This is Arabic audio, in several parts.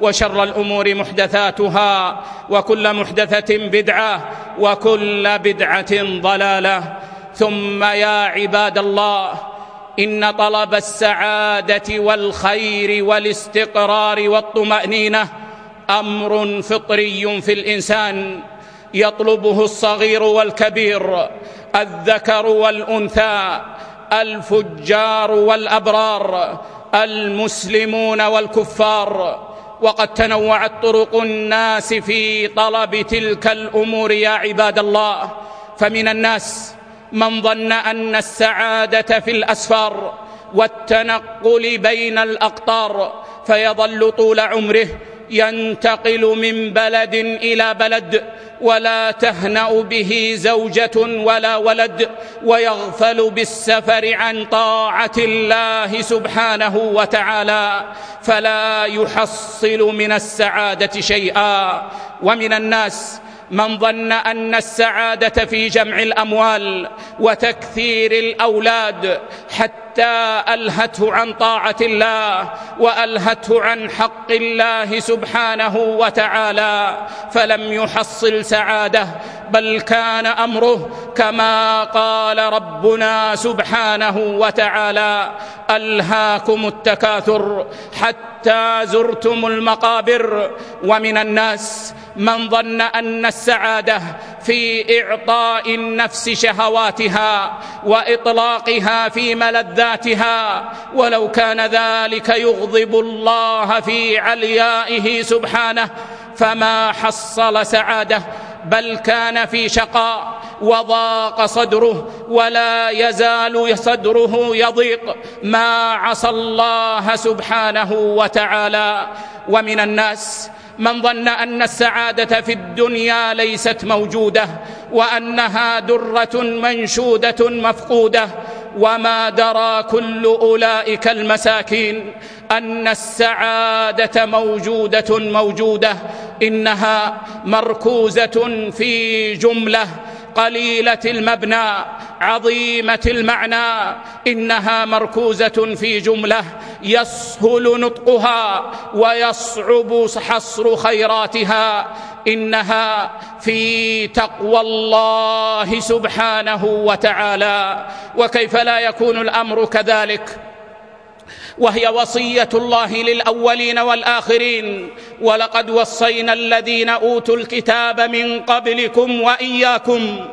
وشر الأمور محدثاتها وكل محدثة بدعة وكل بدعة ضلالة. ثم يا عباد الله إن طلب السعادة والخير والاستقرار والطمأنينة أمر فطري في الإنسان. يطلبه الصغير والكبير الذكر والأنثى الفجار والأبرار المسلمون والكفار. وقد تنوعت طرق الناس في طلب تلك الأمور يا عباد الله. فمن الناس من ظن أن السعادة في الأسفار والتنقل بين الأقطار فيظل طول عمره ينتقل من بلد إلى بلد ولا تهنأ به زوجة ولا ولد ويغفل بالسفر عن طاعة الله سبحانه وتعالى فلا يحصل من السعادة شيئا ومن الناس من ظن أن السعادة في جمع الأموال وتكثير الأولاد حتى حتى ألهته عن طاعة الله وألهته عن حق الله سبحانه وتعالى فلم يحصل سعادة بل كان أمره كما قال ربنا سبحانه وتعالى ألهاكم التكاثر حتى زرتم المقابر ومن الناس من ظن أن السعادة في إعطاء النفس شهواتها وإطلاقها في ملذاتها ولو كان ذلك يغضب الله في عليائه سبحانه فما حصل سعادة بل كان في شقاء وضاق صدره ولا يزال صدره يضيق. ما عصى الله سبحانه وتعالى. ومن الناس من ظن أن السعادة في الدنيا ليست موجودة وأنها درة منشودة مفقودة. وما درى كل أولئك المساكين أن السعادة موجودة موجودة. إنها مركوزة في جملة قليلة المبنى عظيمة المعنى إنها مركوزة في جملة يسهل نطقها ويصعب حصر خيراتها إنها في تقوى الله سبحانه وتعالى. وكيف لا يكون الأمر كذلك؟ وهي وصية الله للأولين والآخرين. ولقد وصينا الذين أوتوا الكتاب من قبلكم وإياكم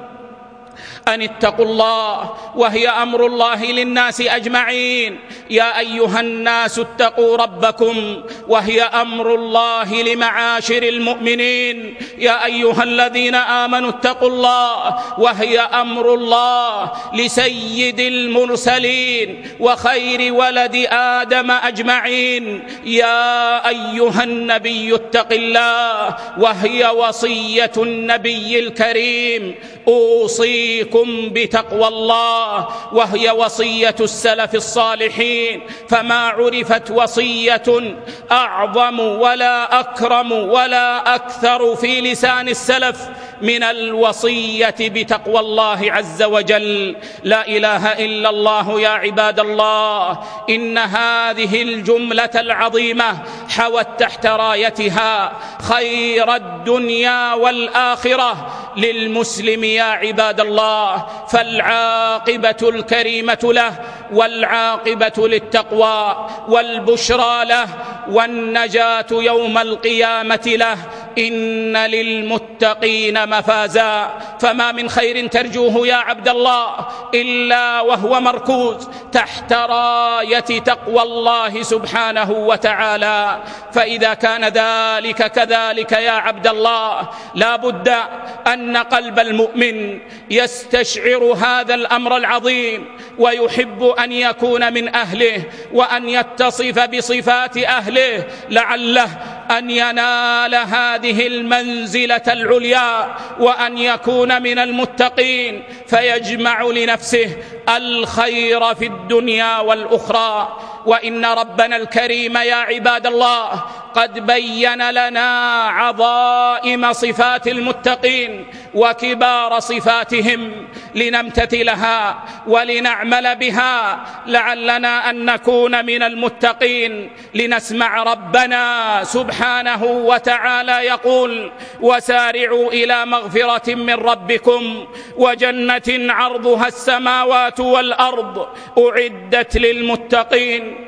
أن اتقوا الله وهي أمر الله للناس أجمعين. يا أيها الناس اتقوا ربكم وهي أمر الله لمعاشر المؤمنين. يا أيها الذين آمنوا اتقوا الله وهي أمر الله لسيد المرسلين وخير ولد آدم أجمعين. يا أيها النبي اتق الله وهي وصية النبي الكريم. أوصيكم بتقوى الله وهي وصية السلف الصالحين. فما عرفت وصية أعظم ولا أكرم ولا أكثر في لسان السلف من الوصية بتقوى الله عز وجل. لا إله إلا الله يا عباد الله. إن هذه الجملة العظيمة حوت تحت رايتها خير الدنيا والآخرة للمسلم يا عباد الله. فالعاقبة الكريمة له والعاقبة للتقوى والبشرى له والنجاة يوم القيامة له إن للمتقين مفازا. فما من خير ترجوه يا عبد الله إلا وهو مركوز تحت راية تقوى الله سبحانه وتعالى. فإذا كان ذلك كذلك يا عبد الله لا بد أن قلب المؤمن يستشعر هذا الأمر العظيم ويحب أن يكون من أهله وأن يتصف بصفات أهله لعله أن ينال هذه المنزلة العليا وأن يكون من المتقين فيجمع لنفسه الخير في الدنيا والأخرى. وإن ربنا الكريم يا عباد الله قد بين لنا عظائم صفات المتقين وكبار صفاتهم لنمتثلها ولنعمل بها لعلنا أن نكون من المتقين لنسمع ربنا سبحانه وتعالى يقول وسارعوا إلى مغفرة من ربكم وجنة عرضها السماوات والأرض أعدت للمتقين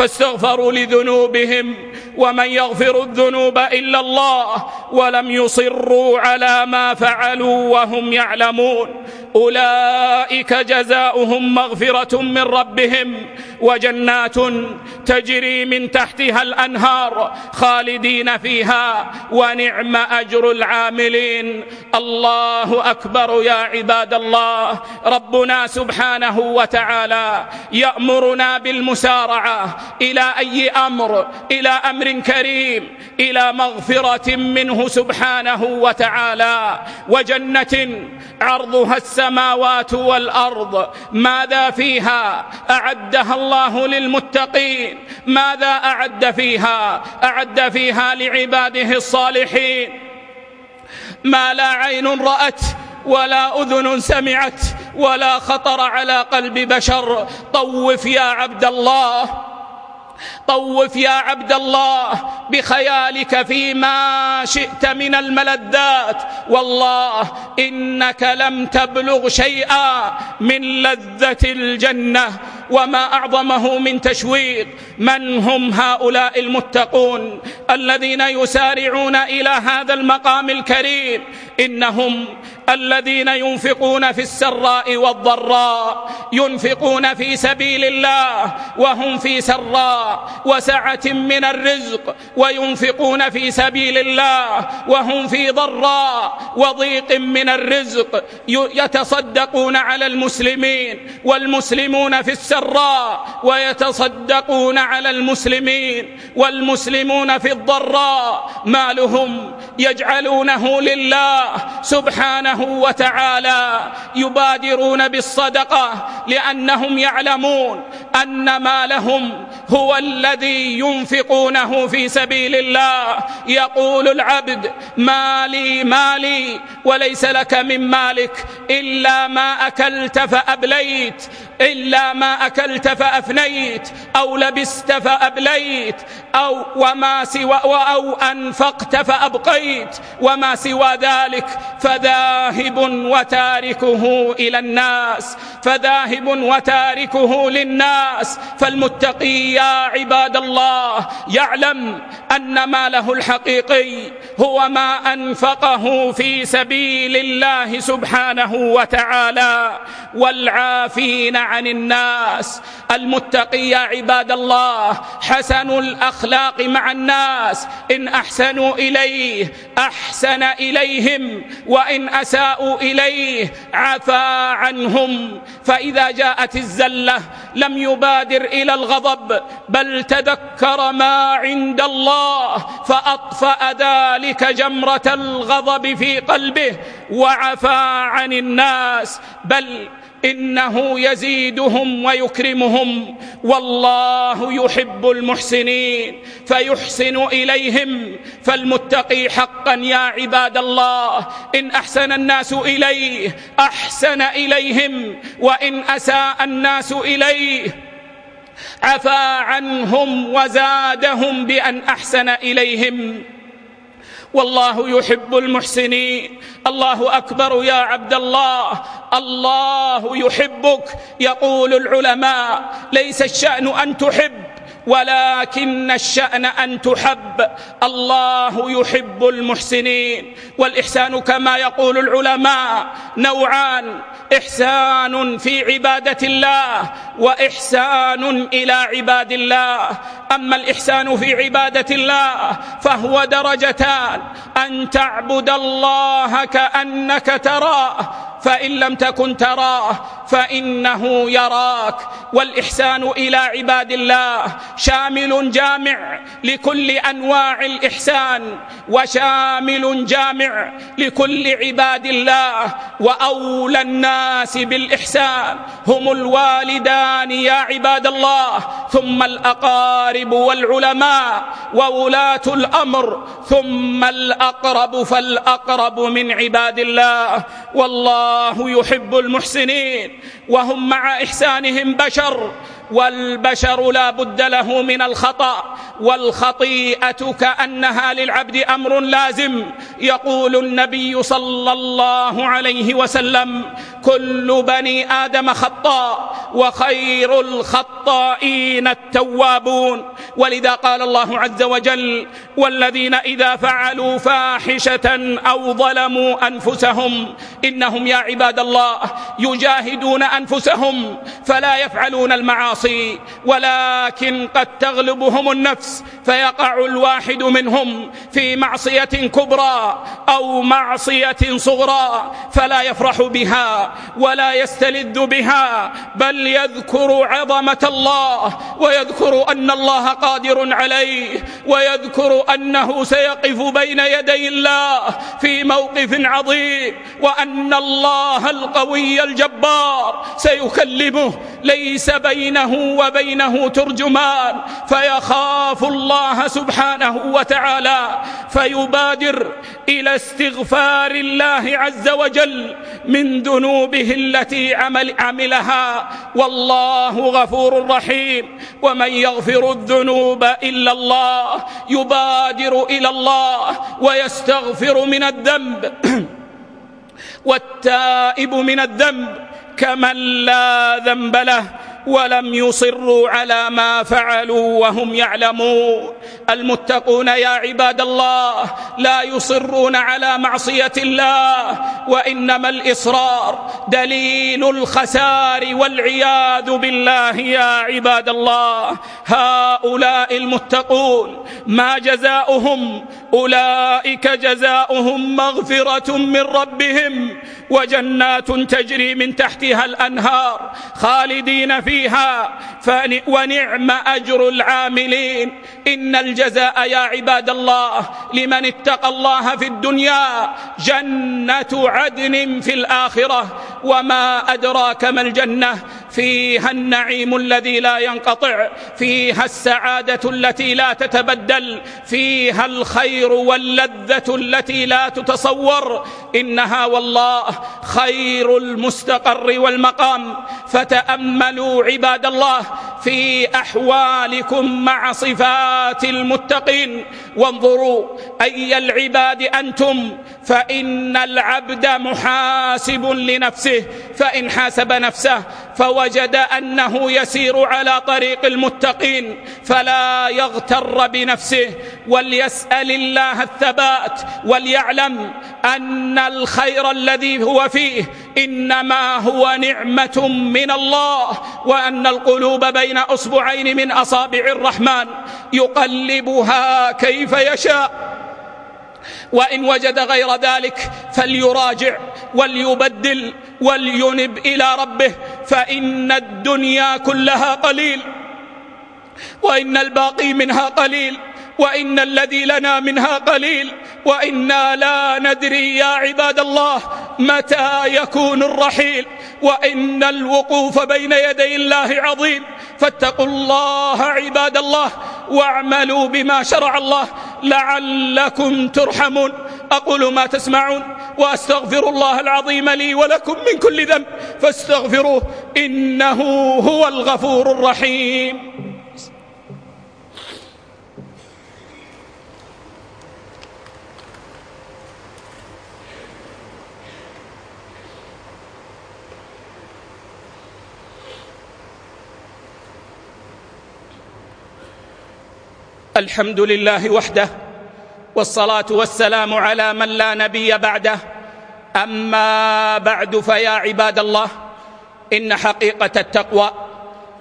فاستغفروا لذنوبهم ومن يغفر الذنوب إلا الله ولم يصروا على ما فعلوا وهم يعلمون. أولئك جزاؤهم مغفرة من ربهم وجنات تجري من تحتها الأنهار خالدين فيها ونعم أجر العاملين. الله أكبر يا عباد الله. ربنا سبحانه وتعالى يأمرنا بالمسارعة إلى أي أمر إلى أمر كريم إلى مغفرة منه سبحانه وتعالى. وجنة عرضها السماوات والأرض. ماذا فيها أعدها الله للمتقين؟ ماذا أعد فيها؟ أعد فيها لعباده الصالحين. ما لا عين رأت ولا أذن سمعت ولا خطر على قلب بشر. طوف يا عبد الله. طوف يا عبد الله بخيالك فيما شئت من الملذات. والله إنك لم تبلغ شيئا من لذة الجنة وما أعظمه من تشويق. من هم هؤلاء المتقون الذين يسارعون إلى هذا المقام الكريم؟ إنهم الذين ينفقون في السراء والضراء ينفقون في سبيل الله وهم في سراء وسعة من الرزق وينفقون في سبيل الله وهم في ضراء وضيق من الرزق يتصدقون على المسلمين والمسلمون في السراء ويتصدقون على المسلمين والمسلمون في الضراء. مالهم يجعلونه لله سبحانه سبحانه وتعالى يبادرون بالصدقة لأنهم يعلمون أن ما لهم هو الذي ينفقونه في سبيل الله. يقول العبد مالي مالي وليس لك من مالك إلا ما أكلت فأبليت. إلا ما أكلت فأفنيت أو لبست فأبليت أو وما سوى أو أنفقت فأبقيت وما سوى ذلك فذاهب وتاركه إلى الناس فذاهب وتاركه للناس فالمتقي يا عباد الله يعلم أن ماله الحقيقي هو ما أنفقه في سبيل الله سبحانه وتعالى. والعافين عن الناس. المتقي يا عباد الله. حسن الأخلاق مع الناس. إن أحسنوا إليه أحسن إليهم. وإن أساءوا إليه عفا عنهم. فإذا جاءت الزلة لم يبادر إلى الغضب. بل تذكر ما عند الله. الله فأطفأ ذلك جمرة الغضب في قلبه وعفى عن الناس بل إنه يزيدهم ويكرمهم والله يحب المحسنين فيحسن إليهم فالمتقي حقا يا عباد الله إن أحسن الناس إليه أحسن إليهم وإن أساء الناس إليه عفا عنهم وزادهم بأن أحسن إليهم. والله يحب المحسنين. الله أكبر يا عبد الله. الله يحبك. يقول العلماء ليس الشأن أن تحب. ولكن الشأن أن تحب. الله يحب المحسنين. والإحسان كما يقول العلماء نوعان. إحسان في عبادة الله وإحسان إلى عباد الله. أما الإحسان في عبادة الله فهو درجتان. أن تعبد الله كأنك تراه. فإن لم تكن تراه فإنه يراك والإحسان إلى عباد الله شامل جامع لكل أنواع الإحسان وشامل جامع لكل عباد الله وأولى الناس بالإحسان هم الوالدان يا عباد الله ثم الأقارب والعلماء وولاة الأمر ثم الأقرب فالأقرب من عباد الله والله الله يحب المحسنين وهم مع إحسانهم بشر والبشر لا بد له من الخطأ والخطيئة كأنها للعبد أمر لازم. يقول النبي صلى الله عليه وسلم كل بني آدم خطاء وخير الخطائين التوابون. ولذا قال الله عز وجل والذين إذا فعلوا فاحشة أو ظلموا أنفسهم إنهم يا عباد الله يجاهدون أنفسهم فلا يفعلون المعاصي. المعاصي ولكن قد تغلبهم النفس فيقع الواحد منهم في معصية كبرى أو معصية صغرى فلا يفرح بها ولا يستلذ بها بل يذكر عظمة الله ويذكر أن الله قادر عليه ويذكر أنه سيقف بين يدي الله في موقف عظيم وأن الله القوي الجبار سيكلمه ليس بينه بينه وبينه ترجمان فيخاف الله سبحانه وتعالى فيبادر إلى استغفار الله عز وجل من ذنوبه التي عمل عملها. والله غفور رحيم. ومن يغفر الذنوب إلا الله يبادر إلى الله ويستغفر من الذنب. والتائب من الذنب كمن لا ذنب له. ولم يصروا على ما فعلوا وهم يعلمون. المتقون يا عباد الله لا يصرون على معصية الله وإنما الإصرار دليل الخسار والعياذ بالله يا عباد الله. هؤلاء المتقون ما جزاؤهم؟ أولئك جزاؤهم مغفرة من ربهم وجنات تجري من تحتها الأنهار خالدين في فيها ونعم أجر العاملين. إن الجزاء يا عباد الله لمن اتقى الله في الدنيا جنة عدن في الآخرة. وما أدراك ما الجنة؟ فيها النعيم الذي لا ينقطع فيها السعادة التي لا تتبدل فيها الخير واللذة التي لا تتصور. إنها والله خير المستقر والمقام. فتأملوا عباد الله في أحوالكم مع صفات المتقين. وانظروا أي العباد أنتم. فإن العبد محاسب لنفسه فإن حاسب نفسه فوجد أنه يسير على طريق المتقين فلا يغتر بنفسه وليسأل الله الثبات وليعلم أن الخير الذي هو فيه إنما هو نعمة من الله وأن القلوب بين أصبعين من أصابع الرحمن يقلبها كيف يشاء. وإن وجد غير ذلك فليراجع وليبدل ولينب إلى ربه فإن الدنيا كلها قليل وإن الباقي منها قليل وإن الذي لنا منها قليل وإنا لا ندري يا عباد الله متى يكون الرحيل وإن الوقوف بين يدي الله عظيم. فاتقوا الله عباد الله واعملوا بما شرع الله لعلكم ترحمون. أقول ما تسمعون. وأستغفر الله العظيم لي ولكم من كل ذنب فاستغفروه إنه هو الغفور الرحيم. الحمد لله وحده والصلاة والسلام على من لا نبي بعده. أما بعد فيا عباد الله إن حقيقة التقوى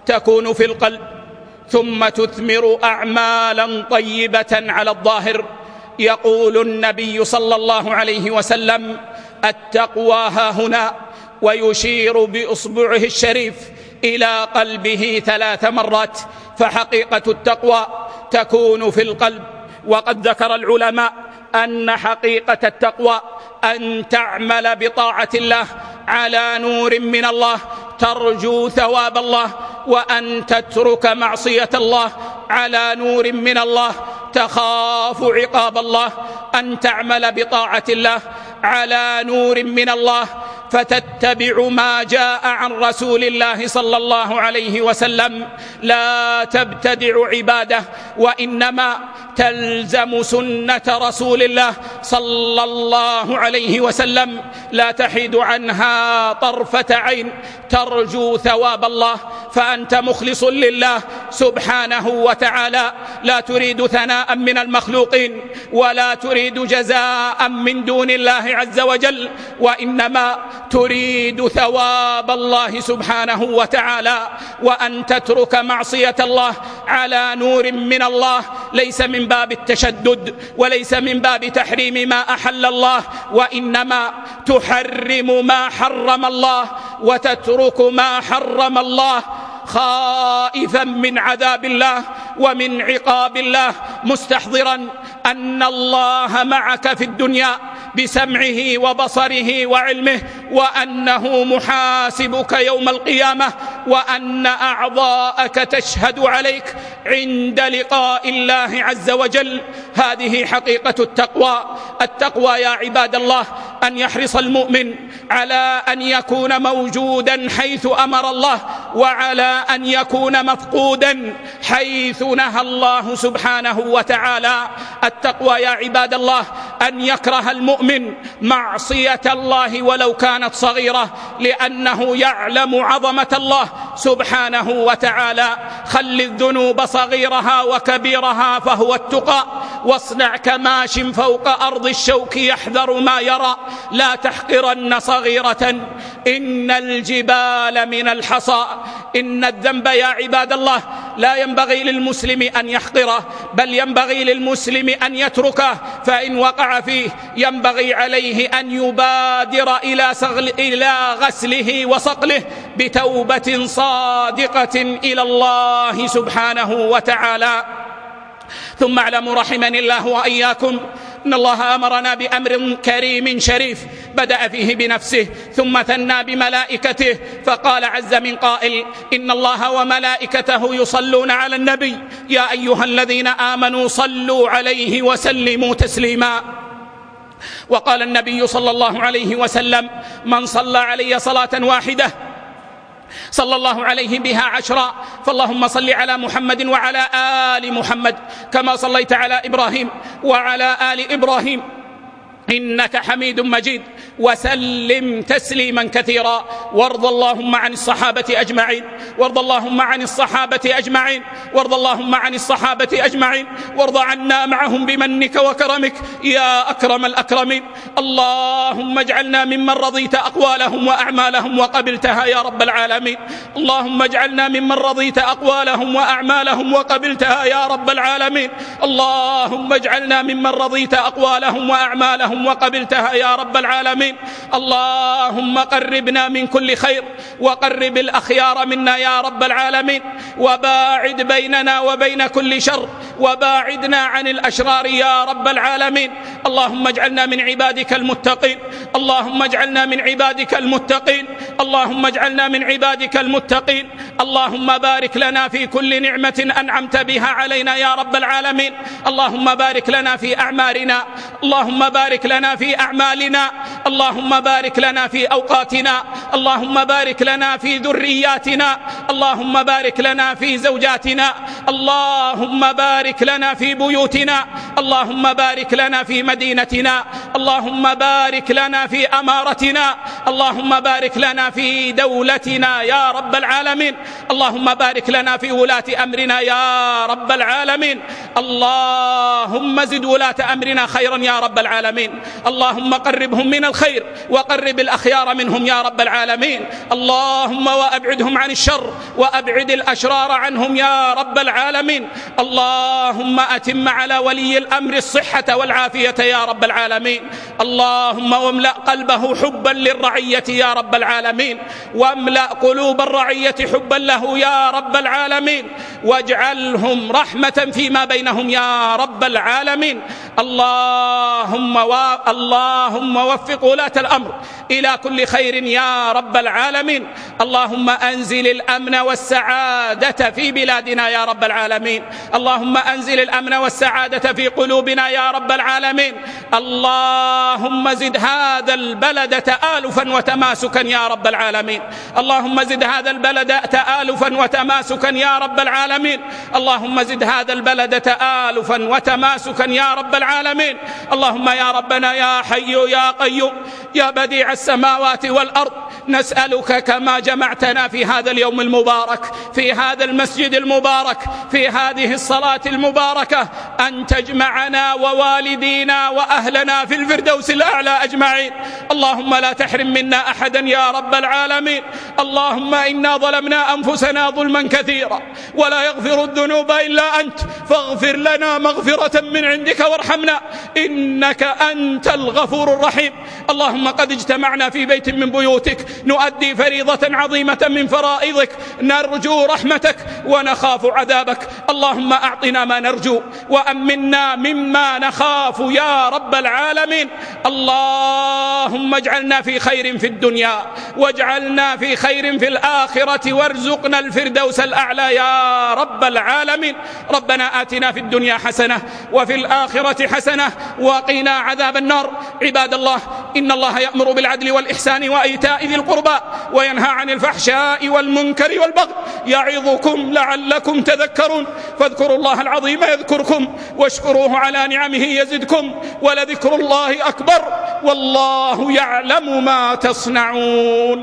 تكون في القلب ثم تثمر أعمالا طيبة على الظاهر. يقول النبي صلى الله عليه وسلم التقوى ها هنا ويشير بإصبعه الشريف إلى قلبه ثلاث مرات. فحقيقة التقوى تكون في القلب وقد ذكر العلماء أن حقيقة التقوى أن تعمل بطاعة الله على نور من الله ترجو ثواب الله وأن تترك معصية الله على نور من الله تخاف عقاب الله أن تعمل بطاعة الله على نور من الله فتتبعوا ما جاء عن رسول الله صلى الله عليه وسلم. لا تبتدع عباده وإنما تلزم سنة رسول الله صلى الله عليه وسلم. لا تحيد عنها طرفة عين ترجو ثواب الله فأنت مخلص لله سبحانه وتعالى. لا تريد ثناء من المخلوقين ولا تريد جزاء من دون الله عز وجل وإنما تريد ثواب الله سبحانه وتعالى وأن تترك معصية الله على نور من الله ليس من باب التشدد وليس من باب تحريم ما أحل الله وإنما تحرم ما حرم الله وتترك ما حرم الله خائفا من عذاب الله ومن عقاب الله مستحضرا أن الله معك في الدنيا بسمعه وبصره وعلمه وأنه محاسبك يوم القيامة وأن أعضاءك تشهد عليك عند لقاء الله عز وجل. هذه حقيقة التقوى. التقوى يا عباد الله أن يحرص المؤمن على أن يكون موجودا حيث أمر الله وعلى أن يكون مفقودا حيث نهى الله سبحانه وتعالى. التقوى يا عباد الله أن يكره المؤمن معصية الله ولو كان كانت صغيرة لأنه يعلم عظمة الله سبحانه وتعالى خل الذنوب صغيرها وكبيرها فهو التقى واصنع كماش فوق أرض الشوك يحذر ما يرى لا تحقرن صغيرة إن الجبال من الحصى إن الذنب يا عباد الله لا ينبغي للمسلم أن يحقره بل ينبغي للمسلم أن يتركه فإن وقع فيه ينبغي عليه أن يبادر إلى, سغل إلى غسله وصقله بتوبة صادقة إلى الله سبحانه وتعالى. ثم اعلموا رحمني الله وإياكم إن الله أمرنا بأمر كريم شريف بدأ فيه بنفسه ثم ثنى بملائكته فقال عز من قائل إن الله وملائكته يصلون على النبي يا أيها الذين آمنوا صلوا عليه وسلموا تسليما. وقال النبي صلى الله عليه وسلم من صلى علي صلاة واحدة صلى الله عليه بها عشرا. فاللهم صل على محمد وعلى آل محمد كما صليت على إبراهيم وعلى آل إبراهيم. إنك حميد مجيد. وسلم تسليما كثيرا. وارض اللهم عن الصحابة أجمعين. وارض اللهم عن الصحابة أجمعين. وارض اللهم عن الصحابة أجمعين. وارض عنا معهم بمنك وكرمك. يا أكرم الأكرمين. اللهم اجعلنا ممن رضيت أقوالهم وأعمالهم وقبلتها يا رب العالمين. اللهم اجعلنا ممن رضيت أقوالهم وأعمالهم وقبلتها يا رب العالمين. اللهم اجعلنا ممن رضيت أقوالهم وأعمالهم وقبلتها يا رب العالمين. العظيم اللهم قربنا من كل خير وقرب الأخيار منا يا رب العالمين وباعد بيننا وبين كل شر وباعدنا عن الأشرار يا رب العالمين. اللهم اجعلنا من عبادك المتقين. اللهم اجعلنا من عبادك المتقين. اللهم اجعلنا من عبادك المتقين. اللهم بارك لنا في كل نعمة أنعمت بها علينا يا رب العالمين. اللهم بارك لنا في أعمارنا اللهم بارك لنا في أعمالنا. اللهم اللهم بارك لنا في أوقاتنا اللهم بارك لنا في ذرياتنا اللهم بارك لنا في زوجاتنا اللهم بارك لنا في بيوتنا اللهم بارك لنا في مدينتنا اللهم بارك لنا في أمارتنا اللهم بارك لنا في دولتنا يا رب العالمين اللهم بارك لنا في ولاة أمرنا يا رب العالمين اللهم زد ولاة أمرنا خيرا يا رب العالمين اللهم قربهم من الخير وقرب الأخيار منهم يا رب العالمين اللهم وأبعدهم عن الشر وأبعد الأشرار عنهم يا رب العالمين اللهم أتم على ولي الأمر الصحة والعافية يا رب العالمين. اللهم واملا قلبه حبا للرعية يا رب العالمين. واملأ قلوب الرعية حبا له يا رب العالمين. واجعلهم رحمة فيما بينهم يا رب العالمين. اللهم و... اللهم وفق ولاة الأمر. إلى كل خير يا رب العالمين. اللهم أنزل الأمن والسعادة في بلادنا يا رب العالمين. اللهم أنزل الأمن والسعادة في قلوبنا يا رب العالمين. اللهم زد هذا البلد تآلفا وتماسكا يا رب العالمين. اللهم زد هذا البلد تآلفا وتماسكا يا رب العالمين. اللهم زد هذا البلد تآلفا وتماسكا يا رب العالمين. اللهم يا ربنا يا حي يا قيوم يا بديع السماوات والأرض نسألك كما جمعتنا في هذا اليوم المبارك في هذا المسجد المبارك في هذه الصلاة المباركة أن تجمعنا ووالدينا وأهلنا في الفردوس الأعلى أجمعين. اللهم لا تحرم منا أحدا يا رب العالمين. اللهم إنا ظلمنا أنفسنا ظلما كثيرا ولا يغفر الذنوب إلا أنت. فاغفر لنا مغفرة من عندك وارحمنا إنك أنت الغفور الرحيم. اللهم قد اجتمع اجمعنا في بيت من بيوتك نؤدي فريضة عظيمة من فرائضك نرجو رحمتك ونخاف عذابك. اللهم أعطنا ما نرجو وأمنا مما نخاف يا رب العالمين. اللهم اجعلنا في خير في الدنيا واجعلنا في خير في الآخرة وارزقنا الفردوس الأعلى يا رب العالمين. ربنا آتنا في الدنيا حسنة وفي الآخرة حسنة وقنا عذاب النار. عباد الله إن الله يأمر بالعدل بالعدل والإحسان وإيتاء ذي القربى وينهى عن الفحشاء والمنكر والبغي يعظكم لعلكم تذكرون فاذكروا الله العظيم يذكركم واشكروه على نعمه يزدكم ولذكر الله أكبر والله يعلم ما تصنعون